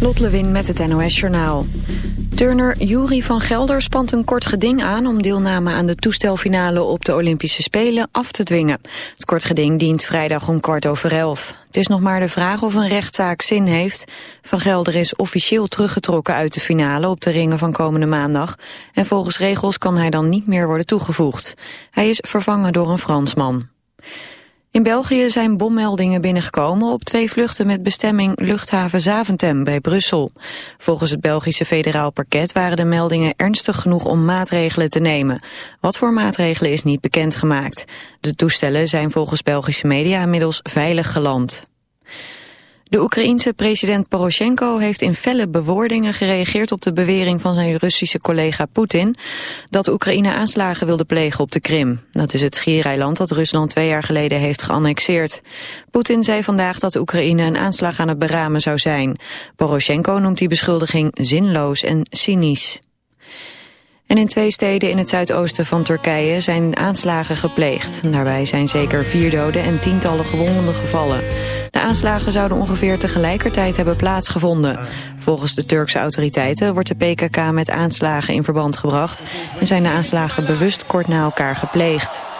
Lot Lewin met het NOS Journaal. Turner Jury van Gelder spant een kort geding aan... om deelname aan de toestelfinale op de Olympische Spelen af te dwingen. Het kort geding dient vrijdag om kwart over elf. Het is nog maar de vraag of een rechtszaak zin heeft. Van Gelder is officieel teruggetrokken uit de finale op de ringen van komende maandag. En volgens regels kan hij dan niet meer worden toegevoegd. Hij is vervangen door een Fransman. In België zijn bommeldingen binnengekomen op twee vluchten met bestemming luchthaven Zaventem bij Brussel. Volgens het Belgische federaal parket waren de meldingen ernstig genoeg om maatregelen te nemen. Wat voor maatregelen is niet bekendgemaakt. De toestellen zijn volgens Belgische media inmiddels veilig geland. De Oekraïense president Poroshenko heeft in felle bewoordingen gereageerd op de bewering van zijn Russische collega Poetin dat Oekraïne aanslagen wilde plegen op de Krim. Dat is het schiereiland dat Rusland twee jaar geleden heeft geannexeerd. Poetin zei vandaag dat Oekraïne een aanslag aan het beramen zou zijn. Poroshenko noemt die beschuldiging zinloos en cynisch. En in twee steden in het zuidoosten van Turkije zijn aanslagen gepleegd. Daarbij zijn zeker vier doden en tientallen gewonden gevallen. De aanslagen zouden ongeveer tegelijkertijd hebben plaatsgevonden. Volgens de Turkse autoriteiten wordt de PKK met aanslagen in verband gebracht... en zijn de aanslagen bewust kort na elkaar gepleegd.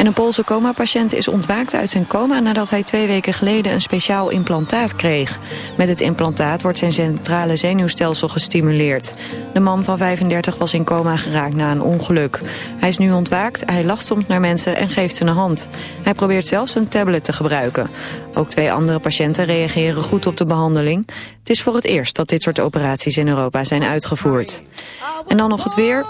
En een Poolse coma-patiënt is ontwaakt uit zijn coma nadat hij twee weken geleden een speciaal implantaat kreeg. Met het implantaat wordt zijn centrale zenuwstelsel gestimuleerd. De man van 35 was in coma geraakt na een ongeluk. Hij is nu ontwaakt, hij lacht soms naar mensen en geeft ze een hand. Hij probeert zelfs een tablet te gebruiken. Ook twee andere patiënten reageren goed op de behandeling. Het is voor het eerst dat dit soort operaties in Europa zijn uitgevoerd. En dan nog het weer.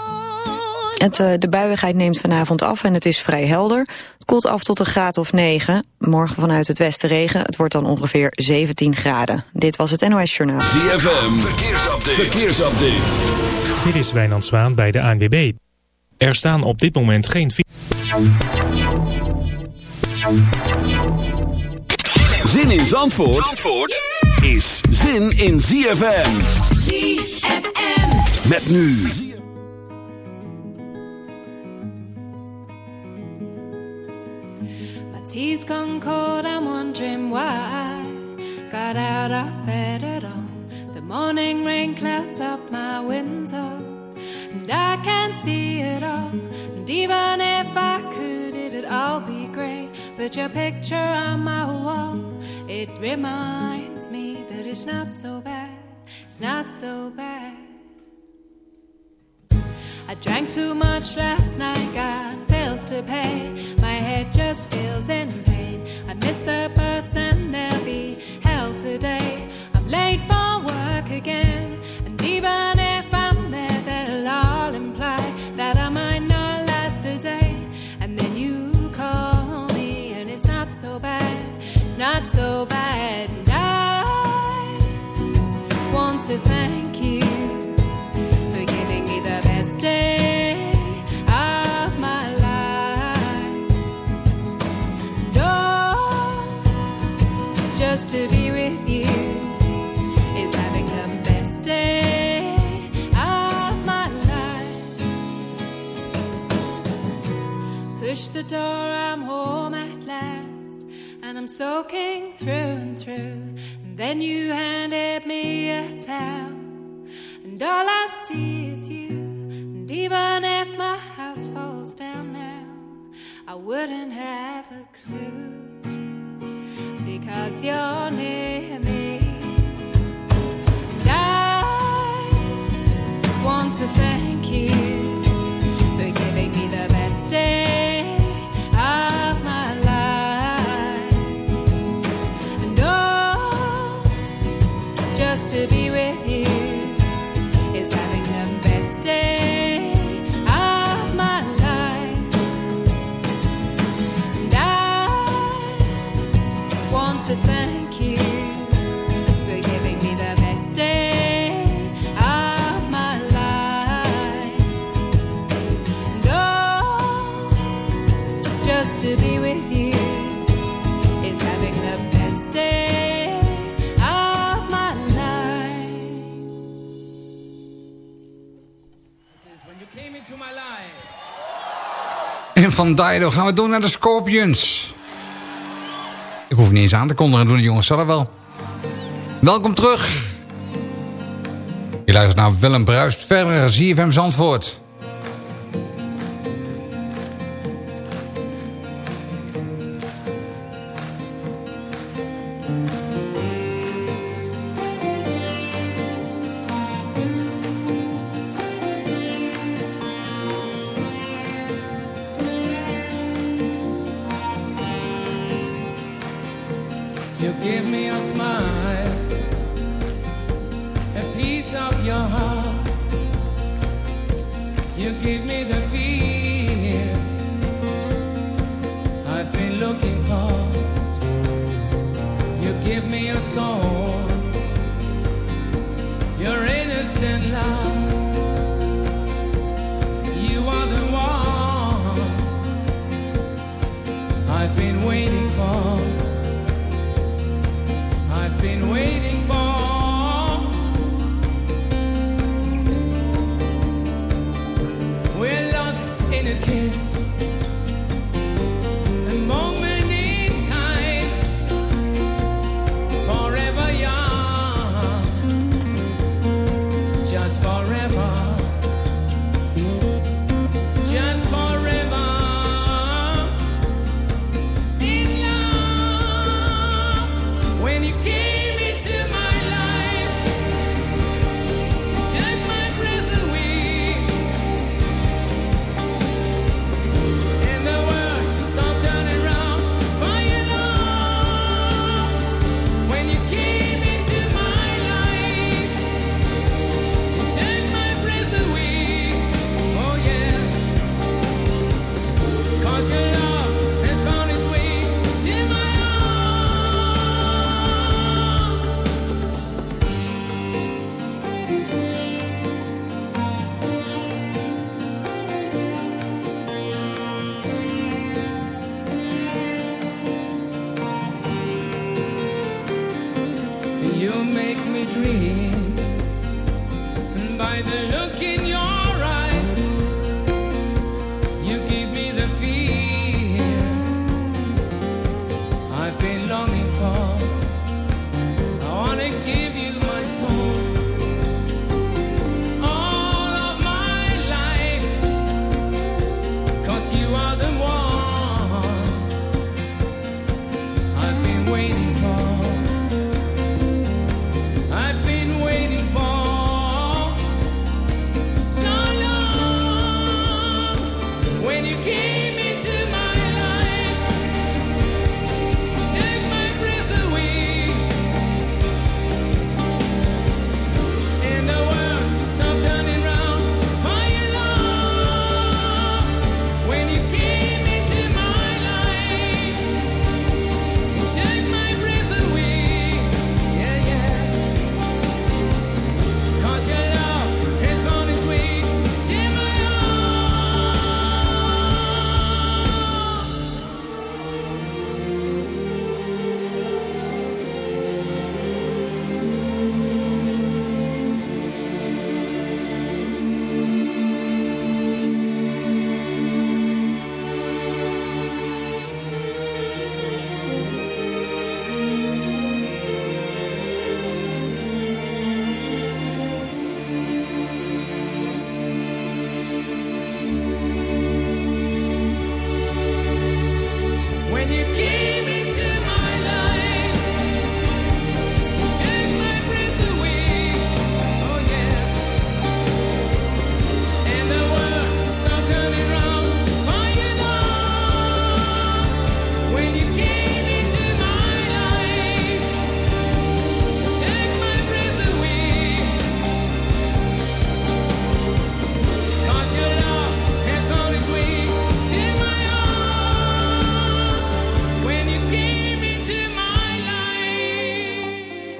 Het, uh, de buiigheid neemt vanavond af en het is vrij helder. Het koelt af tot een graad of 9. Morgen vanuit het westen regen. Het wordt dan ongeveer 17 graden. Dit was het NOS Journaal. ZFM, verkeersupdate. verkeersupdate. Dit is Wijnand Zwaan bij de ANWB. Er staan op dit moment geen... Zin in Zandvoort, Zandvoort is zin in ZFM. ZFM. Met nu... Tea's gone cold, I'm wondering why got out of bed at all. The morning rain clouds up my window, and I can't see it all. And even if I could, it'd all be great. But your picture on my wall, it reminds me that it's not so bad. It's not so bad. I drank too much last night, got bills to pay. My head just feels in pain. I missed the bus and there'll be hell today. I'm late for work again, and even if I'm there, that'll all imply that I might not last the day. And then you call me, and it's not so bad. It's not so bad. And I want to thank you Push the door, I'm home at last, and I'm soaking through and through. And then you handed me a towel and all I see is you. Even if my house falls down now, I wouldn't have a clue because you're near me. And I want to thank you for giving me the best day Van Daido gaan we door naar de Scorpions. Ik hoef niet eens aan te kondigen, doen de jongens zelf wel. Welkom terug. Je luistert naar Willem Bruist, verder ZFM Zandvoort. song.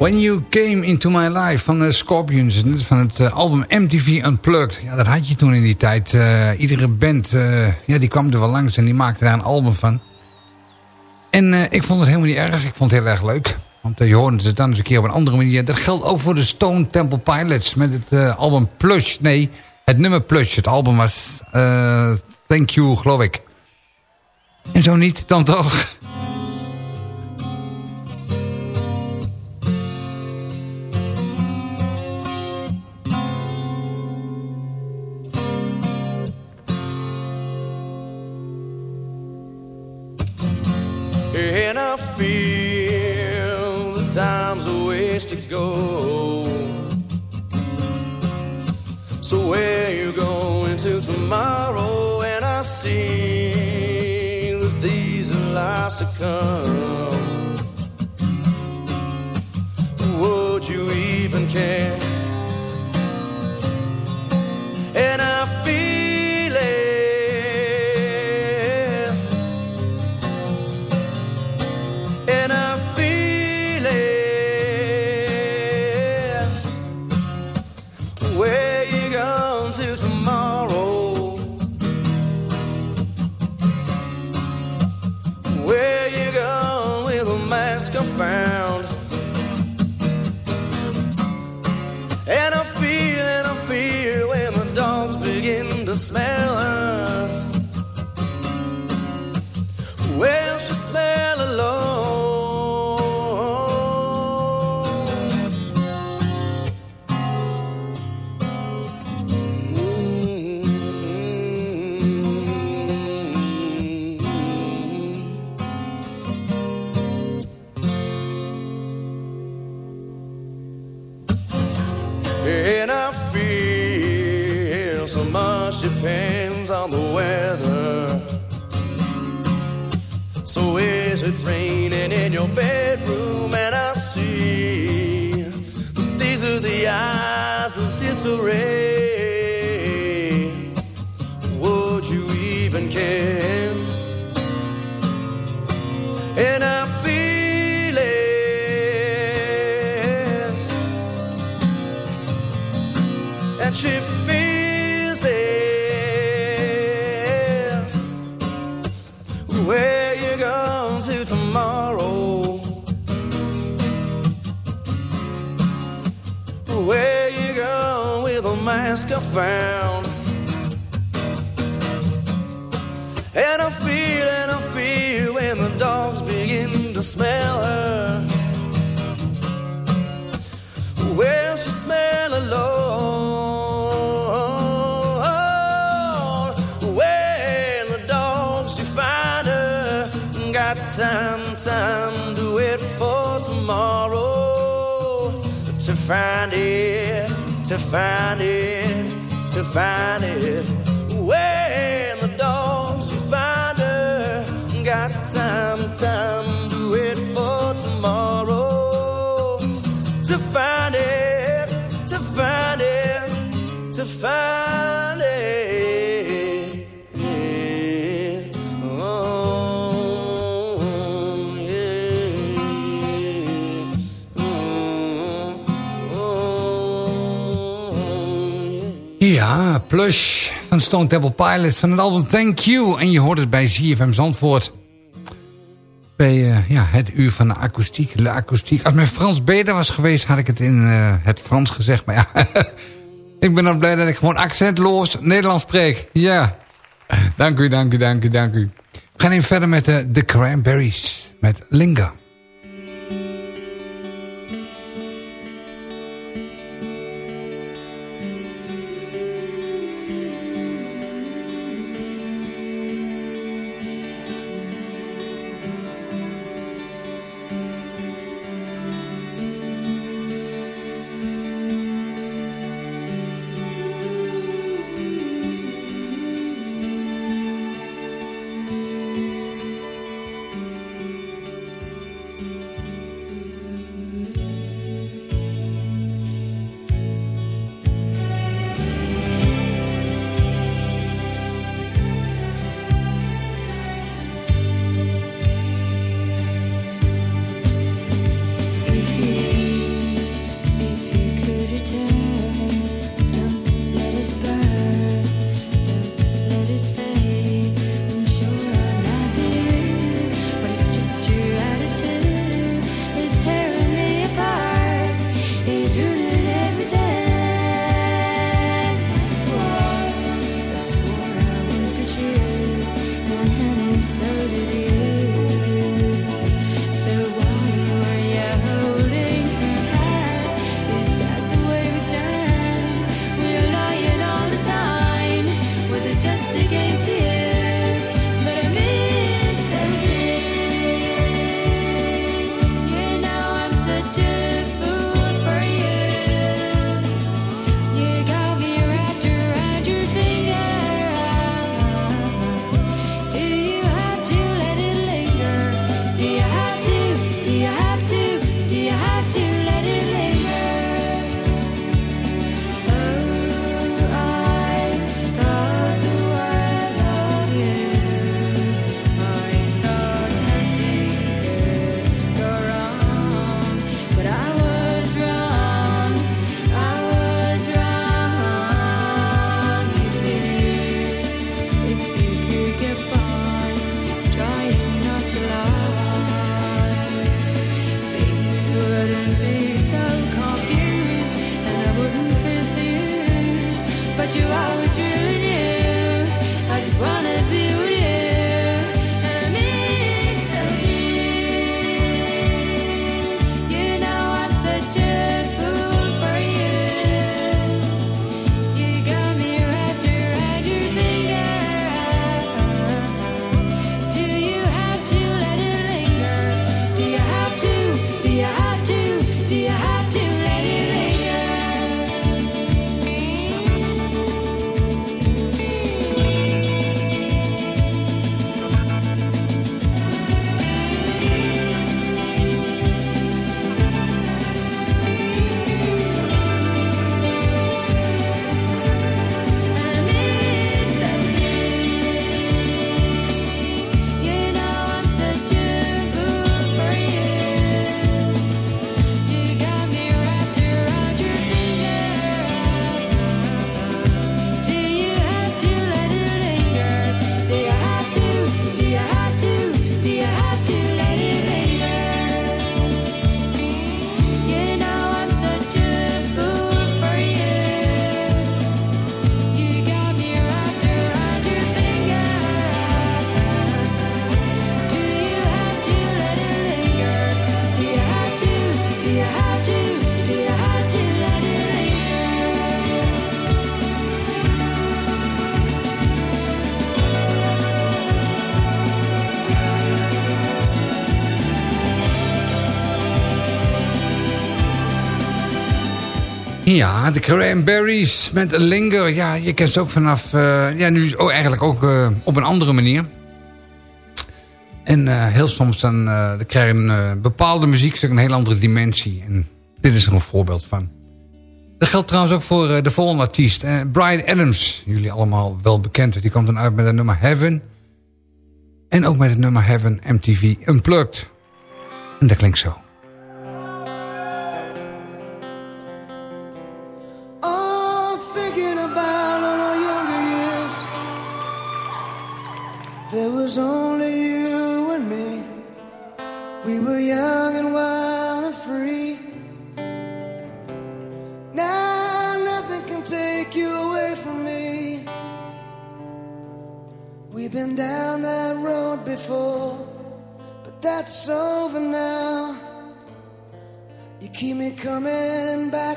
When You Came Into My Life van de Scorpions. Van het eh, album MTV Unplugged. Ja, dat had je toen in die tijd. Eh, iedere band ja, die kwam er wel langs en die maakte daar een album van. En ik vond het helemaal niet erg. Ik vond het heel erg leuk. Want je hoorde het dan eens een keer op een andere manier. Dat geldt ook voor de Stone Temple Pilots. Met het album Plush. Nee, het nummer Plush. Het album was Thank You, geloof ik. En zo niet, dan toch... depends on the weather. So is it raining in your bedroom? And I see these are the eyes of disarray. To find it, to find it. When the dogs find her, got time, time to wait for tomorrow to find it, to find it, to find Ja, Plush van Stone Temple Pilots van het album Thank You. En je hoort het bij ZFM Zandvoort. Bij eh, ja, het uur van de akoestiek, de akoestiek. Als mijn Frans beter was geweest, had ik het in eh, het Frans gezegd. Maar ja, ik ben dan blij dat ik gewoon accentloos Nederlands spreek. Ja, dank u, dank u, dank u, dank u. We gaan even verder met de The Cranberries, met Linger. Ja, de Cranberries met Linger. Ja, je kent ze ook vanaf... Eh, ja, nu eigenlijk ook eh, op een andere manier. En eh, heel soms dan, dan krijg je bepaalde muziekstuk een heel andere dimensie. En dit is er een voorbeeld van. Dat geldt trouwens ook voor de volgende artiest. Brian Adams, jullie allemaal wel bekend. Die komt dan uit met het nummer Heaven. En ook met het nummer Heaven MTV Unplugged. En dat klinkt zo. down that road before, but that's over now. You keep me coming back.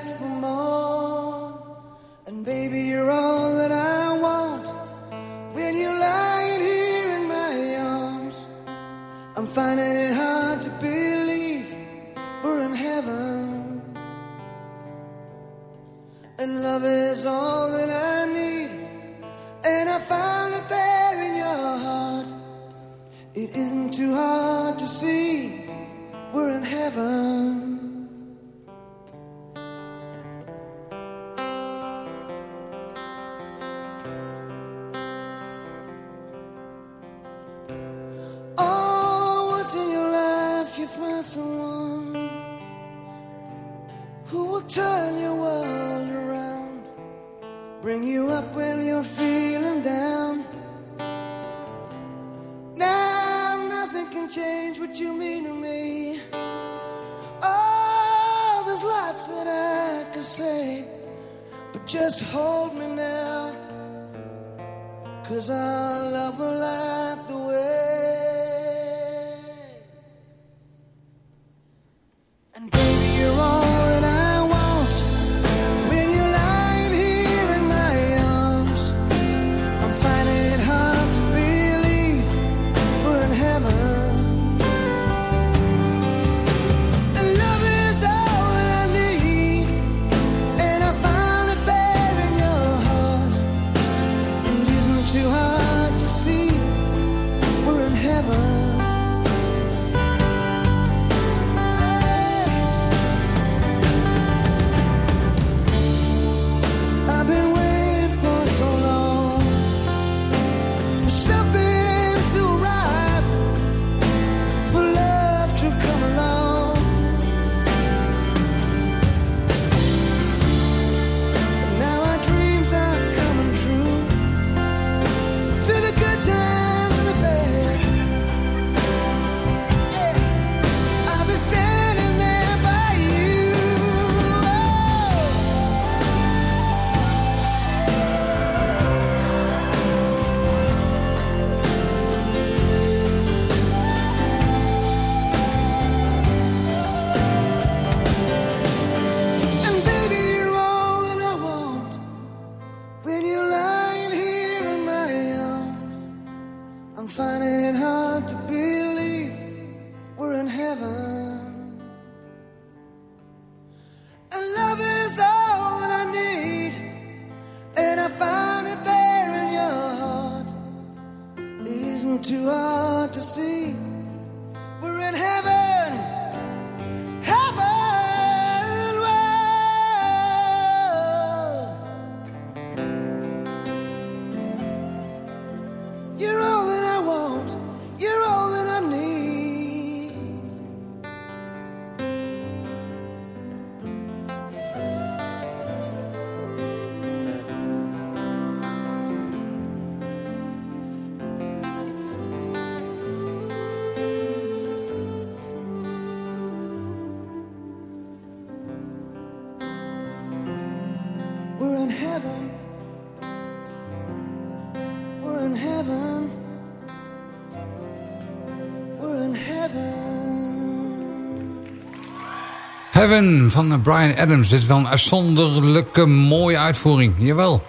Heaven van Brian Adams. Dit is wel een uitzonderlijke mooie uitvoering. Jawel.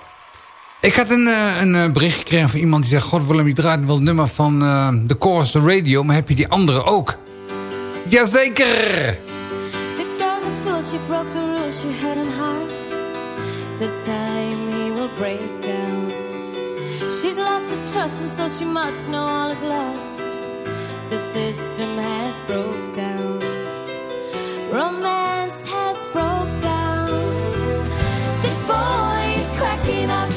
Ik had een, eh, een eh, bericht gekregen van iemand die zegt... God Willem, je draait wel het nummer van eh, de Chorus de Radio... maar heb je die andere ook? Jazeker! The the. This time he will break down. She's lost his trust, and so she must know all is lost. The system has broke down. Romance has broke down. This boy is cracking up.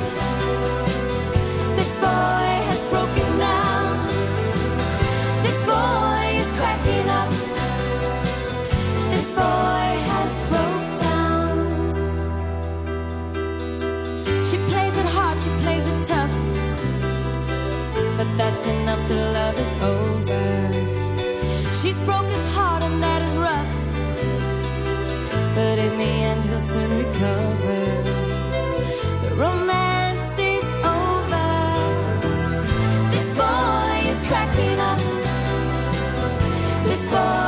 This boy has broken down. This boy is cracking up. This boy has broke down. She plays it hard, she plays it tough. But that's enough, the love is over. She's broke his heart, and that is rough. The end, he'll soon recover. The romance is over. This boy is cracking up. This boy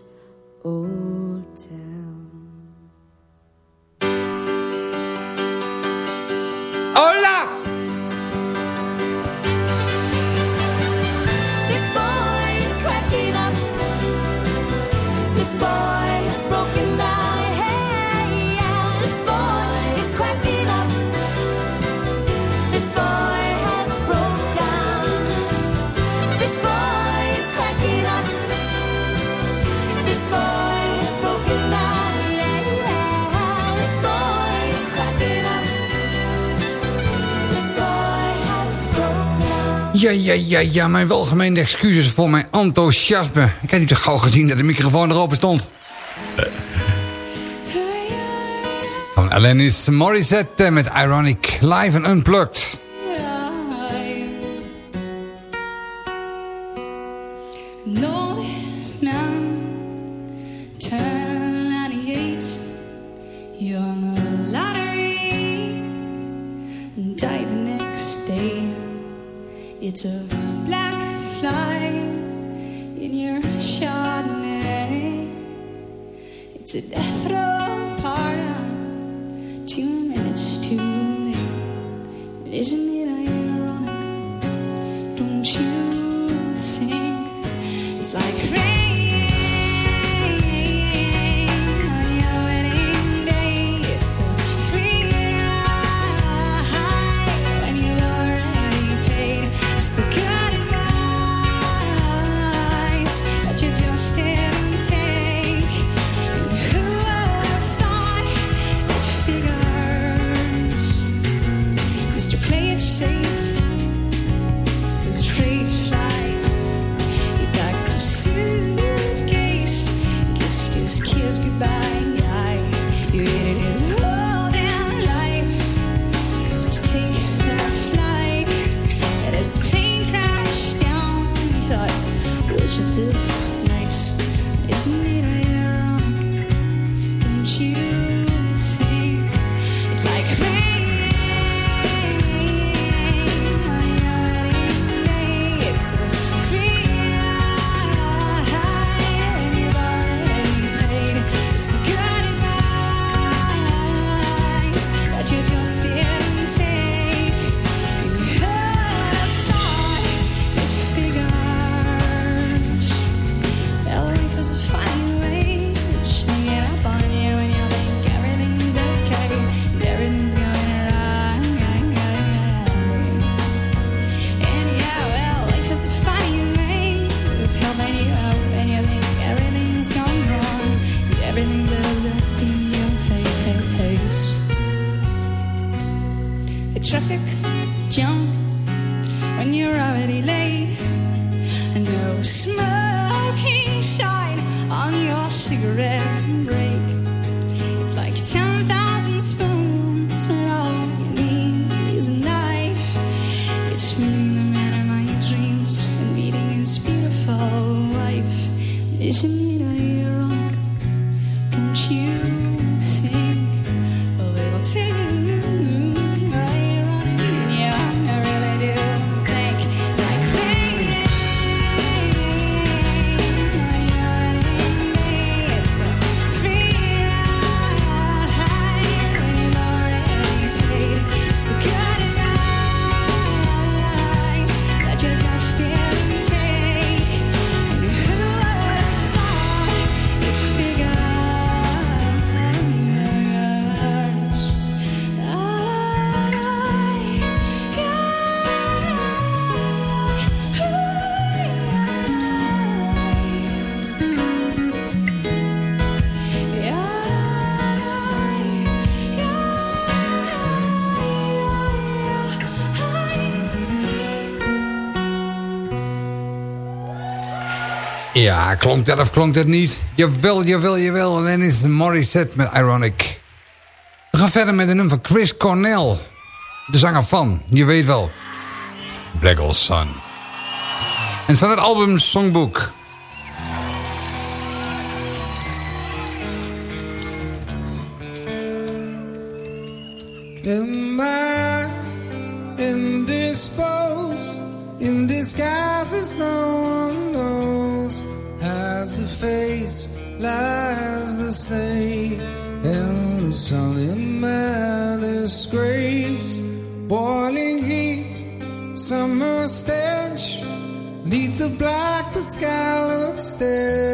Ja, ja, ja, ja, mijn welgemeende excuses voor mijn enthousiasme. Ik had niet zo gauw gezien dat de microfoon er open stond. Van Alanis Morissette met Ironic Live and Unplugged. Vejo-me cigarette Ja, klonk dat of klonk dat niet? Jawel, jawel, jawel. En dan is Morissette met Ironic. We gaan verder met een nummer van Chris Cornell. De zanger van, je weet wel. Black Old Sun. En van het album Songbook. summer stench. Neath the black the sky looks dead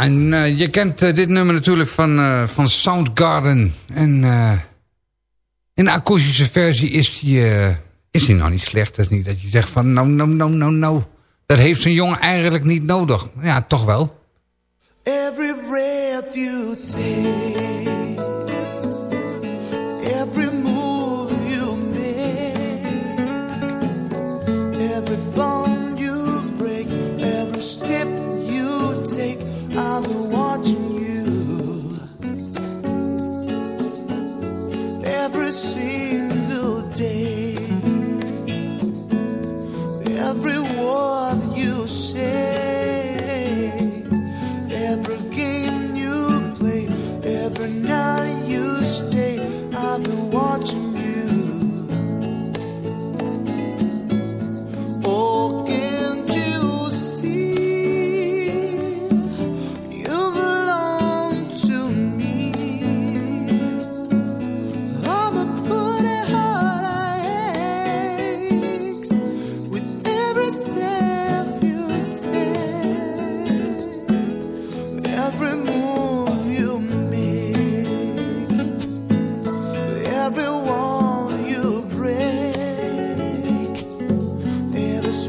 En eh, je kent eh, dit nummer natuurlijk van, eh, van Soundgarden. En in de akoestische versie is die, is nou niet slecht. Dat is niet dat je zegt van nou, nou, nou, nou, nou. Dat heeft zo'n jongen eigenlijk niet nodig. Ja, toch wel. Every breath you take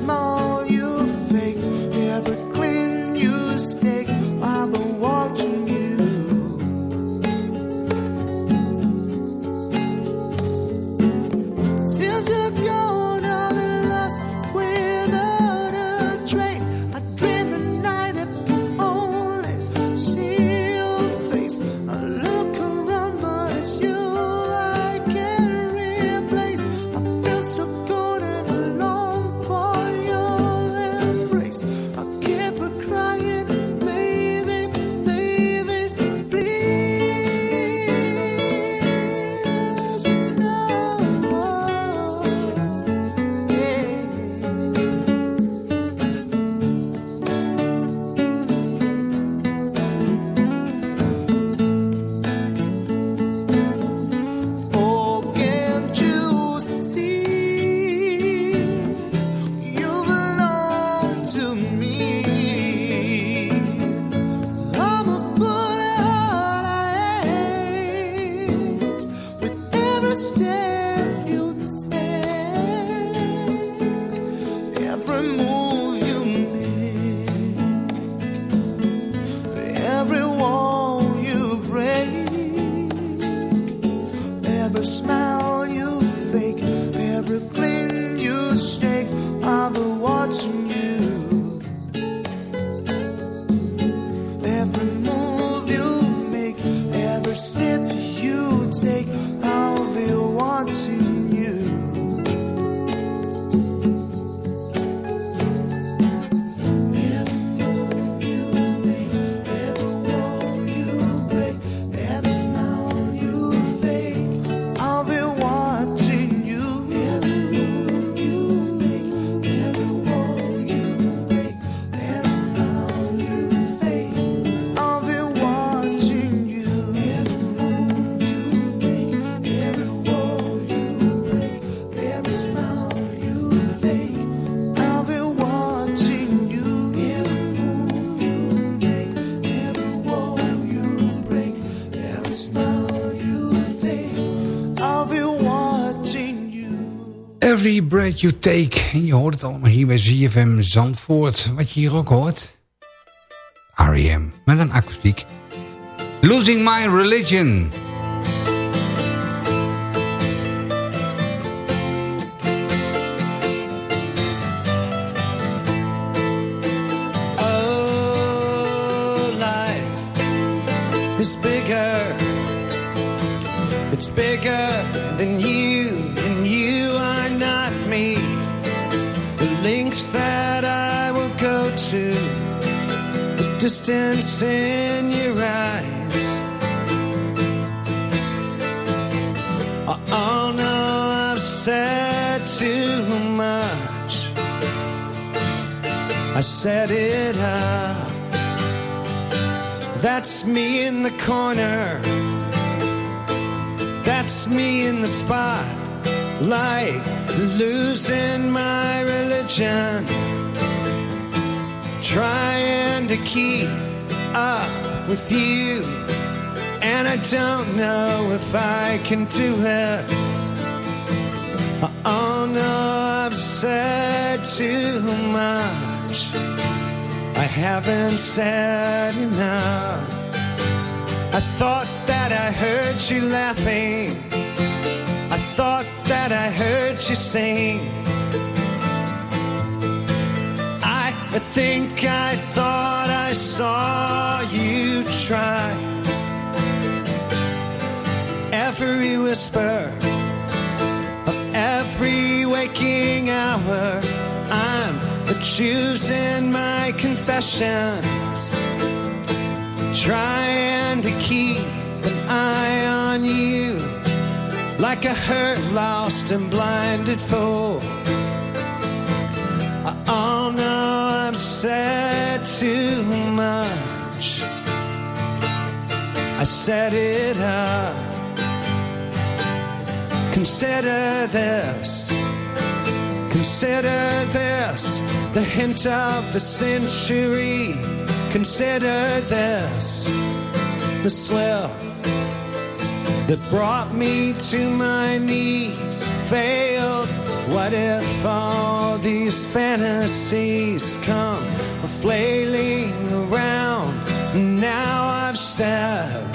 small you Every Breath You Take. En je hoort het allemaal hier bij ZFM Zandvoort. Wat je hier ook hoort. R.E.M. Met een akoestiek. Losing My Religion. in your eyes. Uh, oh, no, I've said too much. I set it up. That's me in the corner. That's me in the spot. Like losing my religion trying to keep up with you. And I don't know if I can do it. Oh no, I've said too much. I haven't said enough. I thought that I heard you laughing. I thought that I heard you sing. I think I thought I saw you try. Every whisper of every waking hour, I'm choosing my confessions, trying to keep an eye on you, like a hurt, lost, and blinded fool. Oh no, I've said too much. I set it up. Consider this. Consider this. The hint of the century. Consider this. The slip that brought me to my knees failed. What if all these fantasies come flailing around? Now I've said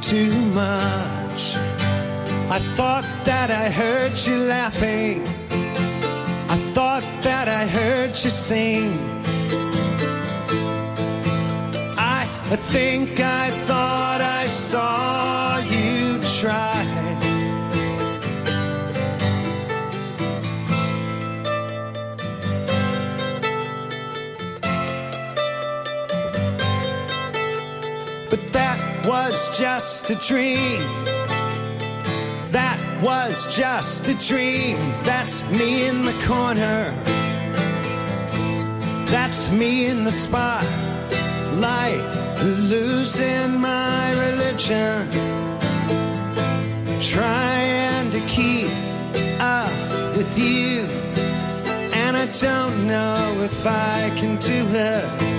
too much. I thought that I heard you laughing. I thought that I heard you sing. I think I thought I saw you try. That was just a dream. That was just a dream. That's me in the corner. That's me in the spotlight, losing my religion. Trying to keep up with you. And I don't know if I can do it.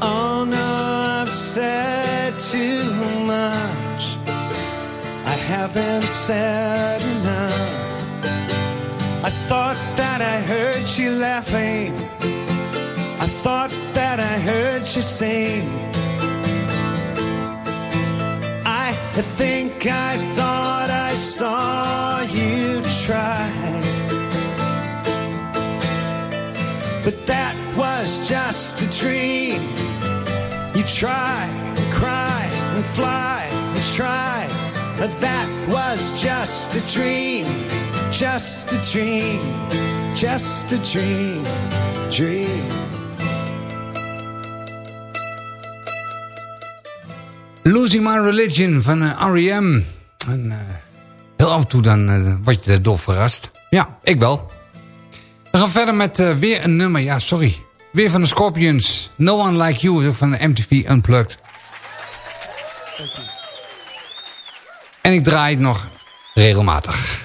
Oh no, said too much. I haven't said enough. I thought that I heard you laughing. I thought that I heard you sing. I think I thought I saw you try. But that was just a dream. Try and cry and fly and try. But that was just a dream. Just a dream. Just a dream. Dream. Losing My Religion van eh, R.E.M. En, eh, heel af en toe dan eh, word je er door verrast. Ja, ik wel. We gaan verder met weer een nummer. Ja, sorry. Weer van de Scorpions. No One Like You van de MTV Unplugged. En ik draai het nog regelmatig.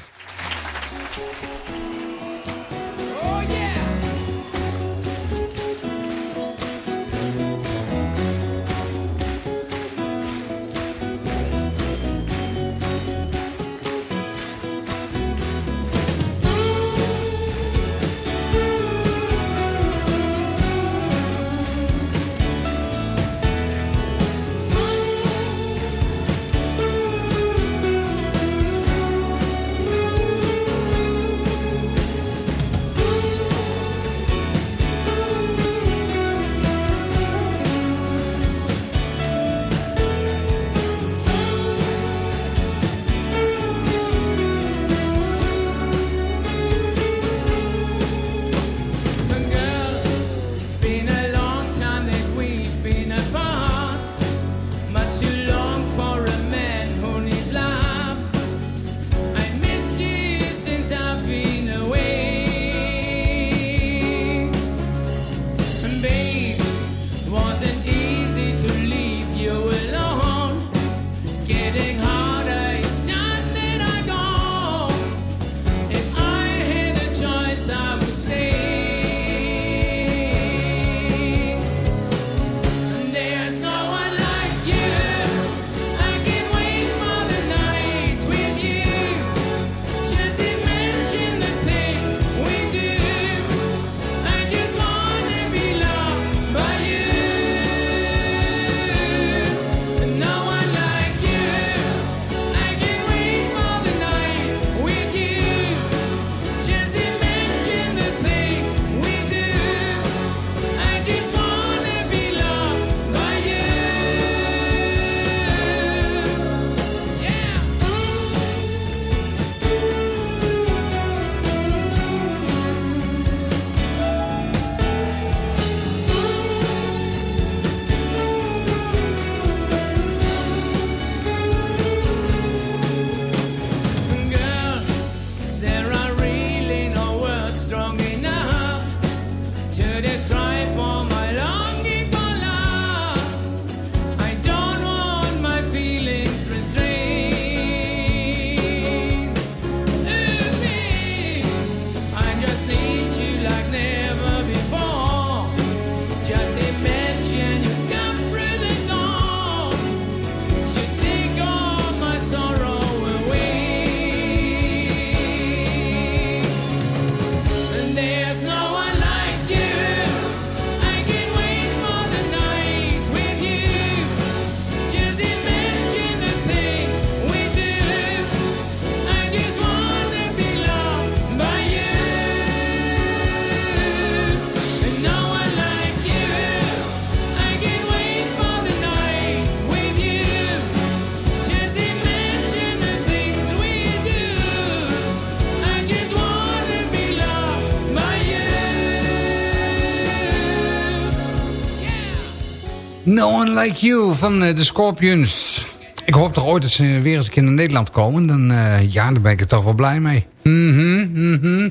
No One Like You van eh, de Scorpions. Ik hoop toch ooit dat ze weer eens een keer naar Nederland komen. Dan, eh, ja, daar ben ik er toch wel blij mee. Mhm,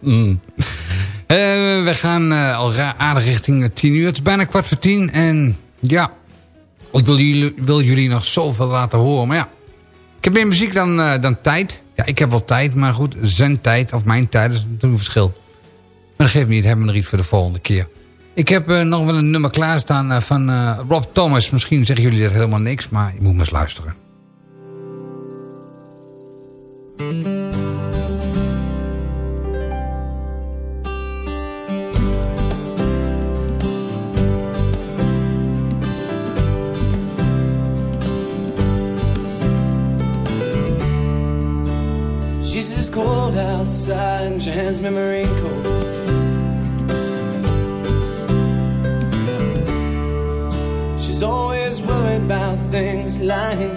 mhm. Eh, we gaan al aardig richting 10 uur. Het is bijna kwart voor tien. En ja, ik wil jullie, wil jullie nog zoveel laten horen. Maar ja, ik heb meer muziek dan, dan tijd. Ja, ik heb wel tijd, maar goed, zijn tijd of mijn tijd is natuurlijk een verschil. Maar dat geeft niet, hebben we er iets voor de volgende keer. Ik heb eh, nog wel een nummer klaarstaan uh, van uh, Rob Thomas. Misschien zeggen jullie dat helemaal niks, maar je moet maar eens luisteren. Says cold outside and she hands me my says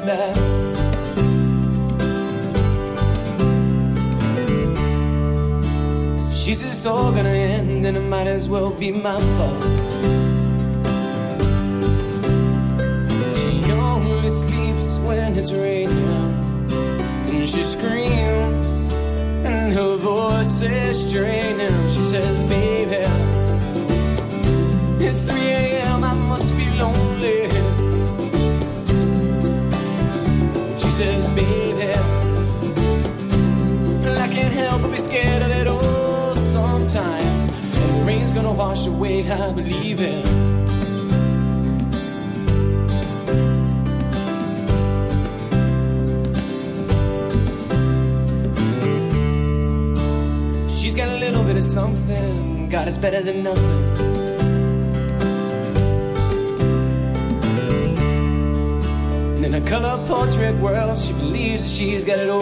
it's all gonna end and it might as well be my fault. She only sleeps when it's raining and she screams and her voice is straining. She says, baby, it's 3 a.m. I must be lonely. Says, baby, I can't help but be scared of it all sometimes. And the rain's gonna wash away, I believe it. She's got a little bit of something. God, it's better than nothing. In a color portrait world, she believes that she's got it all.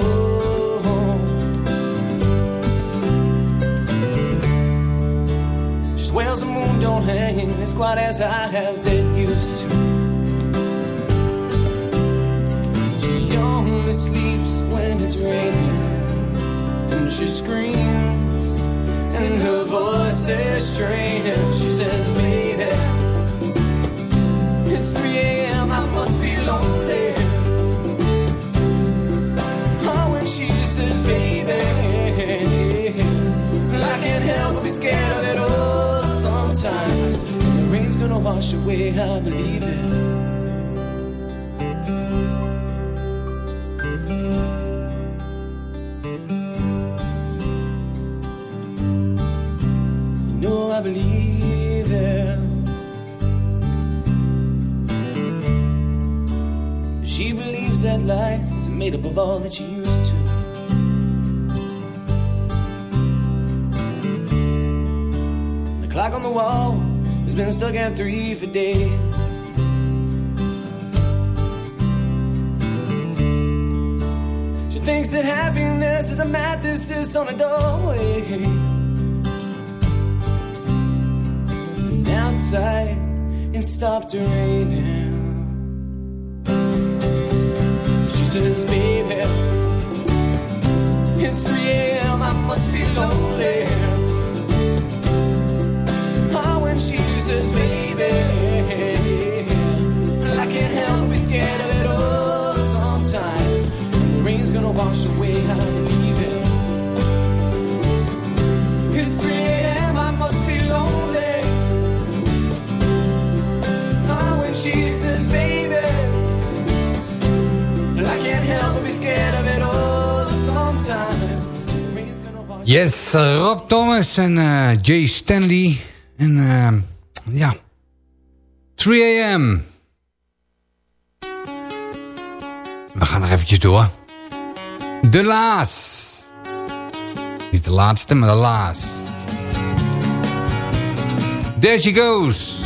She swears the moon don't hang as quite as high as it used to. She only sleeps when it's raining and she screams, and her voice is straining. She says, wash away. I believe it. You know I believe it. She believes that life is made up of all that she used to. The clock on the wall has been stuck at three for days. She thinks that happiness is a mathesis on a doorway. And outside, it stopped raining. She says, baby, it's 3 a.m. I must be lonely. Baby, I can't help but scared of it all sometimes. And the rain's gonna wash away, I believe it. It's 3 a.m. I must be lonely. I can't help but be scared of it all sometimes. Wash Yes, Rob Thomas en eh, Jay Stanley. En ja, 3 a.m. We gaan nog eventjes door. De Laas. Niet de laatste, maar de Laas. There she goes.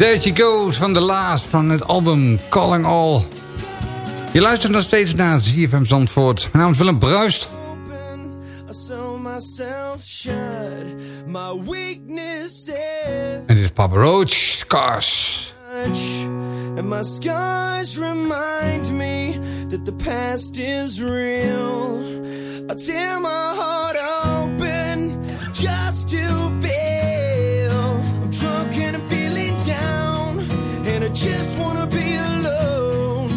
There She Goes van The Last van het album Calling All. Je luistert nog steeds naar ZFM Zandvoort. Mijn naam is Willem Bruist. En dit is Papa Roach, Scars. And my scars remind me that the past is real. I tear my heart open just to feel. I'm drunk just wanna be alone.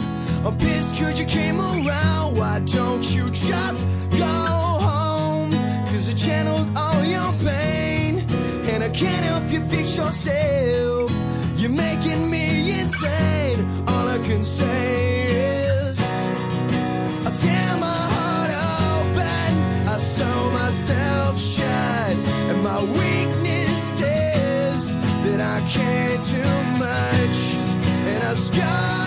I'm pissed cause you came around. Why don't you just go home? Cause I channeled all your pain. And I can't help you fix yourself. You're making me insane. All I can say is I tear my heart open. I sew myself shut. And my weakness is that I too much. And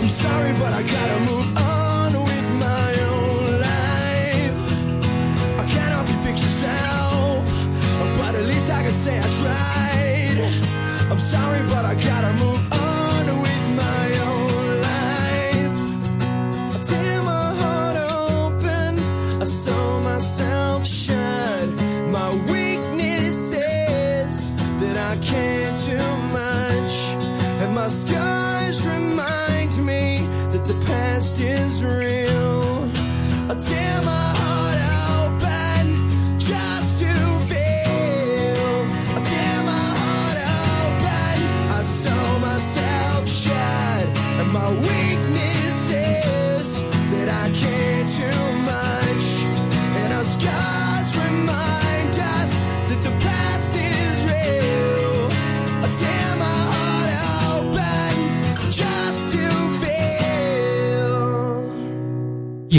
I'm sorry, but I gotta move on with my own life. I you fix yourself, but at least I can say I tried. I'm sorry, but I gotta move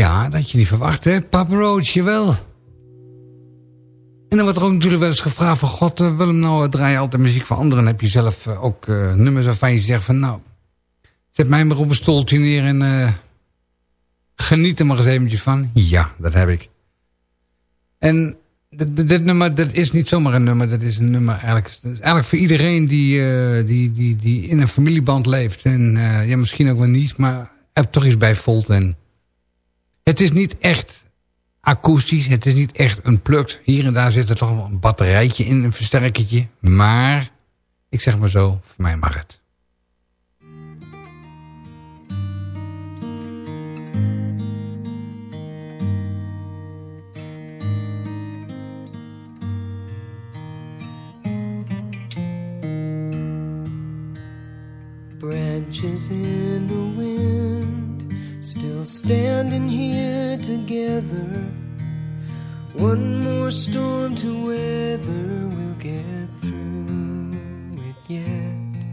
Ja, dat je niet verwacht, hè? Papa Roach, jawel. En dan wordt er ook natuurlijk wel eens gevraagd van... God, eh, Willem, nou eh, draai je altijd muziek van anderen. heb je zelf eh, ook eh, nummers waarvan je zegt van... Nou, zet mij maar op een stoeltje neer en geniet er maar eens eventjes van. Ja, dat heb ik. En dit, nummer, dat is niet zomaar een nummer. Dat is een nummer eigenlijk, is eigenlijk voor iedereen die, die, die, die in een familieband leeft. En ja, misschien ook wel niet, maar er toch iets bij voelt. En het is niet echt akoestisch. Het is niet echt een plukt. Hier en daar zit er toch wel een batterijtje in, een versterkertje. Maar, ik zeg maar zo, voor mij mag het. branches in standing here together. One more storm to weather, we'll get through it yet.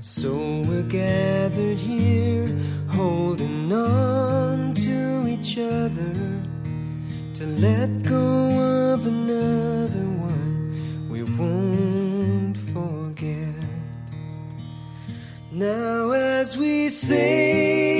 So we're gathered here, holding on to each other to let go of another one we won't forget. Now, as we say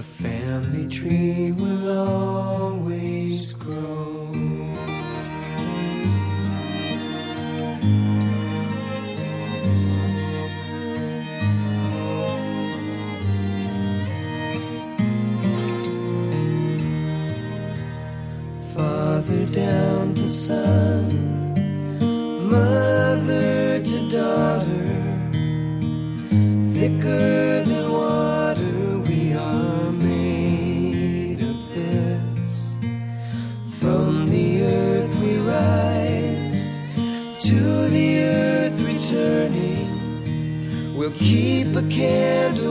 The family tree will always grow. Father down to son, mother a candle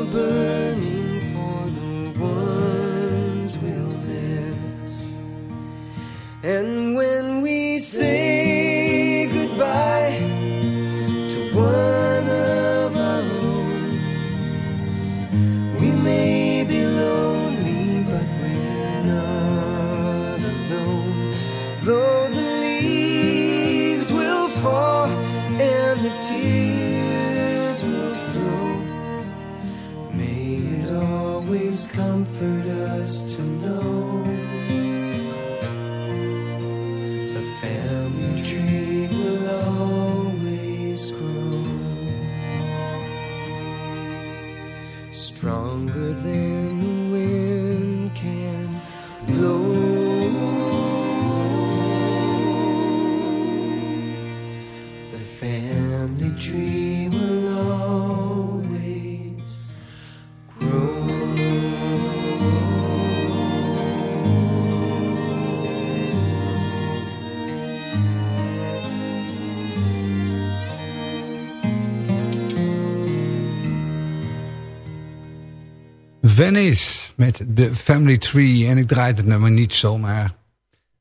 Venice met The Family Tree. En ik draai het nummer niet zomaar.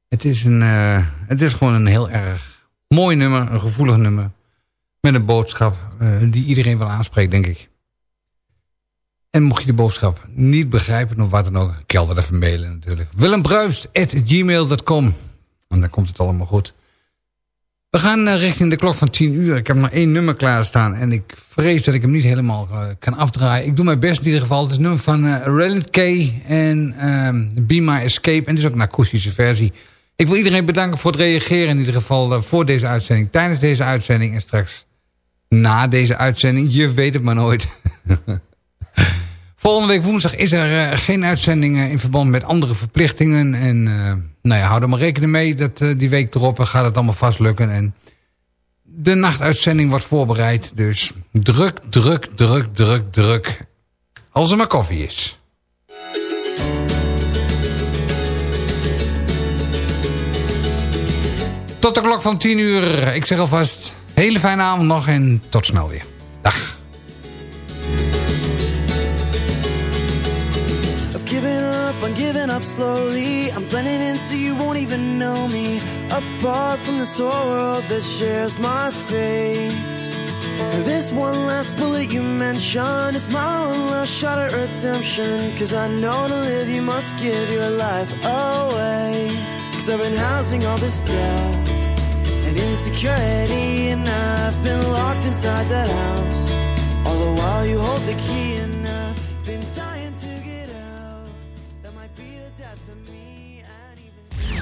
Het is, een, eh, het is gewoon een heel erg mooi nummer. Een gevoelig nummer. Met een boodschap eh, die iedereen wel aanspreekt, denk ik. En mocht je de boodschap niet begrijpen of wat dan ook... kelder even mailen natuurlijk. Willem Bruist at gmail.com. En dan komt het allemaal goed. We gaan eh, richting de klok van 10 uur. Ik heb nog één nummer klaarstaan. En ik vrees dat ik hem niet helemaal eh, kan afdraaien. Ik doe mijn best in ieder geval. Het is nummer van uh, Relent K. En ehm, Be My Escape. En het is ook een akoestische versie. Ik wil iedereen bedanken voor het reageren. In ieder geval eh, voor deze uitzending. Tijdens deze uitzending. En straks na deze uitzending. Je weet het maar nooit. Volgende week woensdag is er eh, geen uitzending eh, in verband met andere verplichtingen. En eh, nou ja, hou er maar rekening mee dat die week erop gaat het allemaal vast lukken. En de nachtuitzending wordt voorbereid. Dus druk, druk, druk, druk, druk. Als er maar koffie is. Tot de klok van 10 uur. Ik zeg alvast hele fijne avond nog en tot snel weer. Dag. Giving up slowly. I'm blending in so you won't even know me. Apart from this whole world that shares my fate. And this one last bullet you mentioned is my one last shot at redemption. Cause I know to live you must give your life away. Cause I've been housing all this doubt and insecurity. And I've been locked inside that house. All the while you hold the key